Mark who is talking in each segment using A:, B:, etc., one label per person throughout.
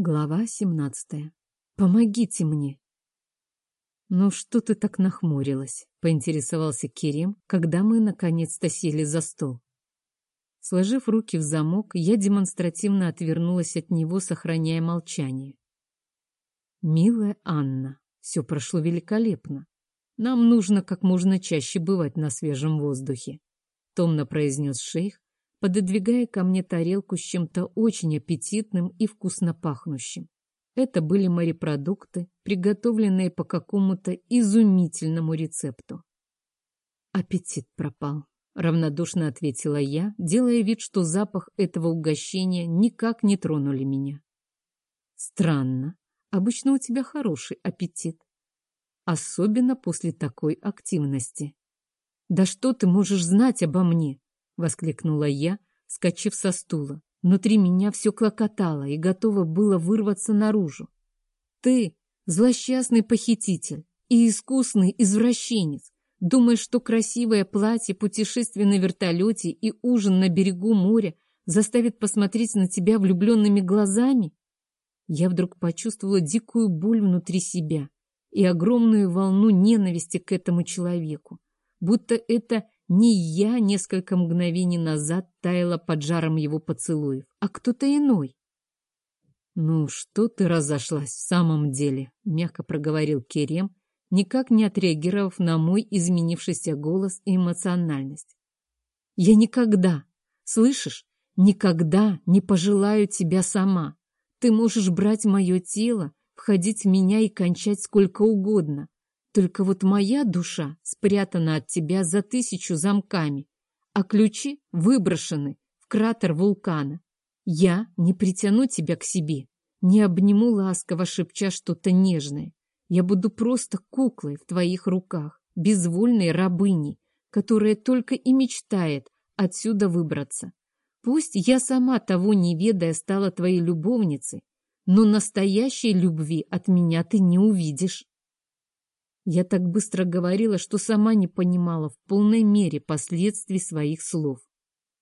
A: Глава семнадцатая. Помогите мне. Ну что ты так нахмурилась? Поинтересовался Керем, когда мы наконец-то сели за стол. Сложив руки в замок, я демонстративно отвернулась от него, сохраняя молчание. Милая Анна, все прошло великолепно. Нам нужно как можно чаще бывать на свежем воздухе, томно произнес шейх, пододвигая ко мне тарелку с чем-то очень аппетитным и вкусно пахнущим. Это были морепродукты, приготовленные по какому-то изумительному рецепту. Аппетит пропал, равнодушно ответила я, делая вид, что запах этого угощения никак не тронули меня. Странно. Обычно у тебя хороший аппетит. Особенно после такой активности. Да что ты можешь знать обо мне? Воскликнула я, скачив со стула. Внутри меня все клокотало и готово было вырваться наружу. Ты злосчастный похититель и искусный извращенец. Думаешь, что красивое платье, путешествие на вертолете и ужин на берегу моря заставит посмотреть на тебя влюбленными глазами? Я вдруг почувствовала дикую боль внутри себя и огромную волну ненависти к этому человеку. Будто это не я несколько мгновений назад таяла под жаром его поцелуев, а кто-то иной. «Ну, что ты разошлась в самом деле?» — мягко проговорил Керем, никак не отреагировав на мой изменившийся голос и эмоциональность. «Я никогда, слышишь, никогда не пожелаю тебя сама. Ты можешь брать мое тело, входить в меня и кончать сколько угодно. Только вот моя душа спрятана от тебя за тысячу замками, а ключи выброшены в кратер вулкана. Я не притяну тебя к себе, не обниму ласково, шепча что-то нежное. Я буду просто куклой в твоих руках, безвольной рабыней, которая только и мечтает отсюда выбраться. Пусть я сама того не ведая стала твоей любовницей, но настоящей любви от меня ты не увидишь. Я так быстро говорила, что сама не понимала в полной мере последствий своих слов.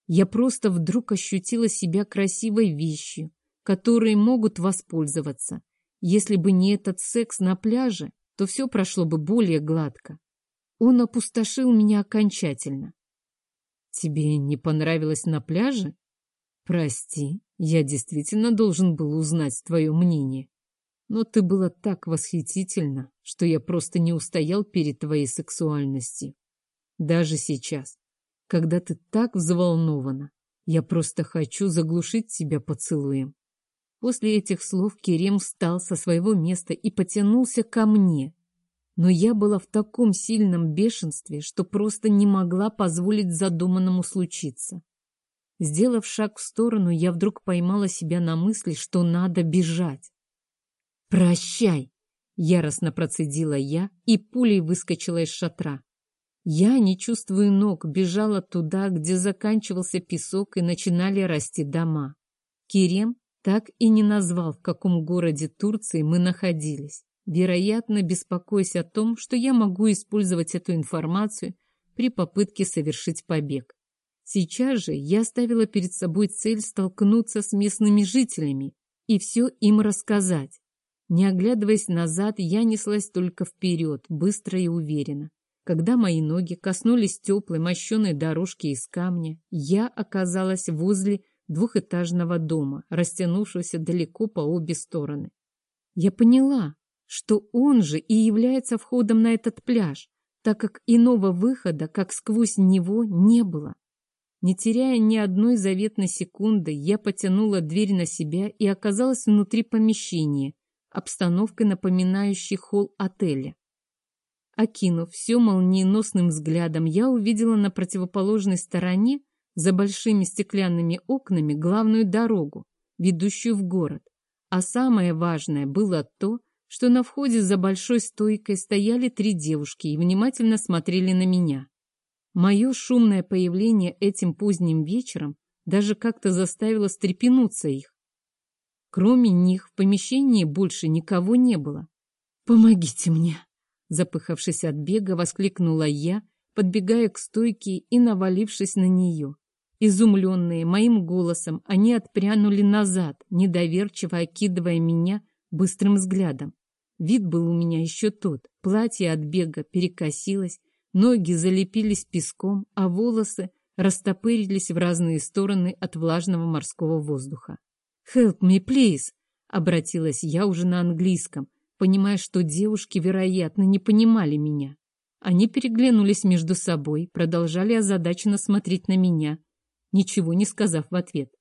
A: Я просто вдруг ощутила себя красивой вещью, которой могут воспользоваться. Если бы не этот секс на пляже, то все прошло бы более гладко. Он опустошил меня окончательно. Тебе не понравилось на пляже? Прости, я действительно должен был узнать твое мнение. Но ты была так восхитительна, что я просто не устоял перед твоей сексуальностью. Даже сейчас, когда ты так взволнована, я просто хочу заглушить тебя поцелуем. После этих слов Керем встал со своего места и потянулся ко мне. Но я была в таком сильном бешенстве, что просто не могла позволить задуманному случиться. Сделав шаг в сторону, я вдруг поймала себя на мысли, что надо бежать. «Прощай!» — яростно процедила я и пулей выскочила из шатра. Я, не чувствуя ног, бежала туда, где заканчивался песок и начинали расти дома. Керем так и не назвал, в каком городе Турции мы находились, вероятно, беспокоясь о том, что я могу использовать эту информацию при попытке совершить побег. Сейчас же я ставила перед собой цель столкнуться с местными жителями и все им рассказать. Не оглядываясь назад, я неслась только вперед, быстро и уверенно. Когда мои ноги коснулись теплой мощеной дорожки из камня, я оказалась возле двухэтажного дома, растянувшегося далеко по обе стороны. Я поняла, что он же и является входом на этот пляж, так как иного выхода, как сквозь него, не было. Не теряя ни одной заветной секунды, я потянула дверь на себя и оказалась внутри помещения, обстановкой напоминающей холл отеля. Окинув все молниеносным взглядом, я увидела на противоположной стороне, за большими стеклянными окнами, главную дорогу, ведущую в город. А самое важное было то, что на входе за большой стойкой стояли три девушки и внимательно смотрели на меня. Мое шумное появление этим поздним вечером даже как-то заставило стрепенуться их. Кроме них в помещении больше никого не было. «Помогите мне!» Запыхавшись от бега, воскликнула я, подбегая к стойке и навалившись на нее. Изумленные моим голосом, они отпрянули назад, недоверчиво окидывая меня быстрым взглядом. Вид был у меня еще тот. Платье от бега перекосилось, ноги залепились песком, а волосы растопырились в разные стороны от влажного морского воздуха. «Help me, please!» — обратилась я уже на английском, понимая, что девушки, вероятно, не понимали меня. Они переглянулись между собой, продолжали озадаченно смотреть на меня, ничего не сказав в ответ.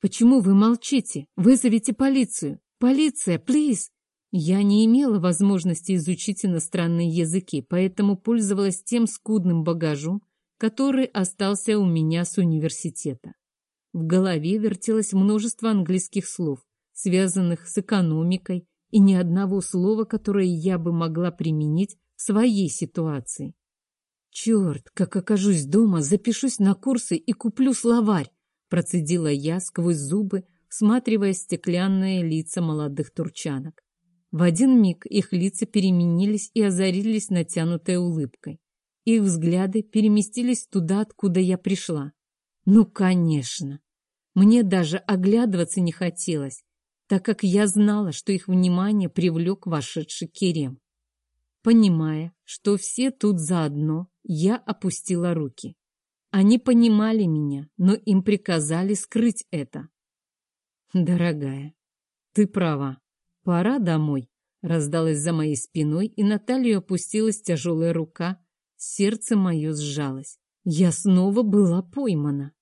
A: «Почему вы молчите? Вызовите полицию! Полиция, плиз!» Я не имела возможности изучить иностранные языки, поэтому пользовалась тем скудным багажом, который остался у меня с университета. В голове вертелось множество английских слов, связанных с экономикой, и ни одного слова, которое я бы могла применить в своей ситуации. «Черт, как окажусь дома, запишусь на курсы и куплю словарь!» процедила я сквозь зубы, всматривая стеклянные лица молодых турчанок. В один миг их лица переменились и озарились натянутой улыбкой. Их взгляды переместились туда, откуда я пришла. Ну, конечно! Мне даже оглядываться не хотелось, так как я знала, что их внимание привлек вошедший Керем. Понимая, что все тут заодно, я опустила руки. Они понимали меня, но им приказали скрыть это. «Дорогая, ты права. Пора домой», — раздалась за моей спиной, и на талию опустилась тяжелая рука. Сердце мое сжалось. Я снова была поймана.